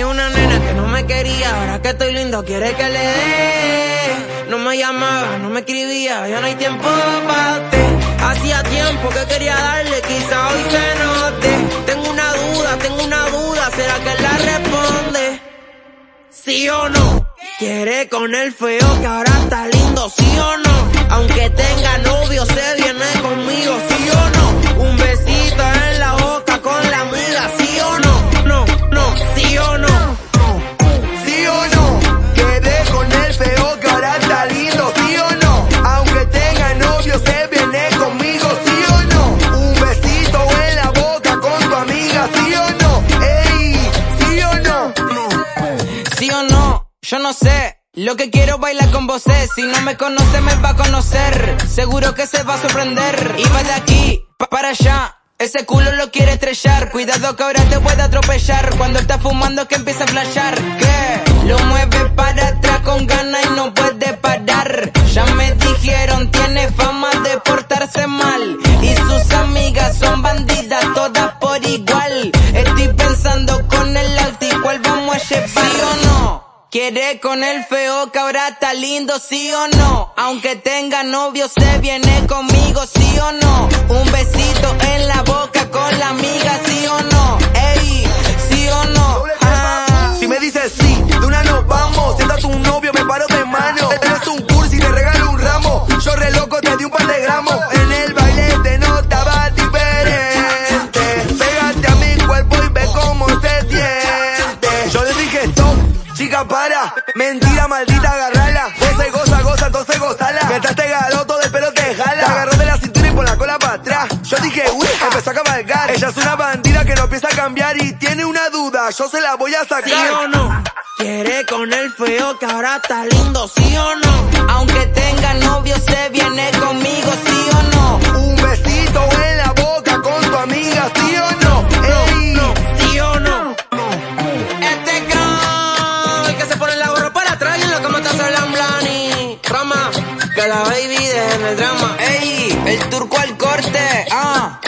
Tenía una nena que no me quería, ahora que estoy lindo quiere que le dé. No me llamaba, no me escribía, ya no hay tiempo para ti. Hacía tiempo que quería darle, quizá hoy se note. Tengo una duda, tengo una duda, ¿será que la responde? ¿Sí o no? Quiere con el feo que ahora está lindo, ¿sí o no? Aunque tenga novio, se Yo no sé. Lo que quiero bailar con vos es, si no me conoce me va a conocer. Seguro que se va a sorprender. Va de aquí, pa para allá. Ese culo lo quiere estrellar. Cuidado que ahora te puede atropellar. Cuando está fumando que empieza a flashear. ¿Qué? Quiere con el feo que ahora está lindo, sí o no. Aunque tenga novio, se viene conmigo, sí o no. Un besito en la boca con la amiga, sí o no. Maldita, agarrala. Vos se goza, goza, entonces gozala. Mientras te garoto del pelo te jala. Te agarró de la cintura y por la cola para atrás. Yo dije, uy, empezó a cabalgar. Ella es una bandida que no piensa cambiar y tiene una duda. Yo se la voy a sacar. ¿Sí o no? Quiere con el feo que ahora está lindo, sí o no. Que la baby deje en el drama. Ey, el turco al corte, ah.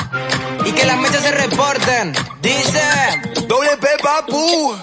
Y que las mechas se reporten. Dice. doble P, papu.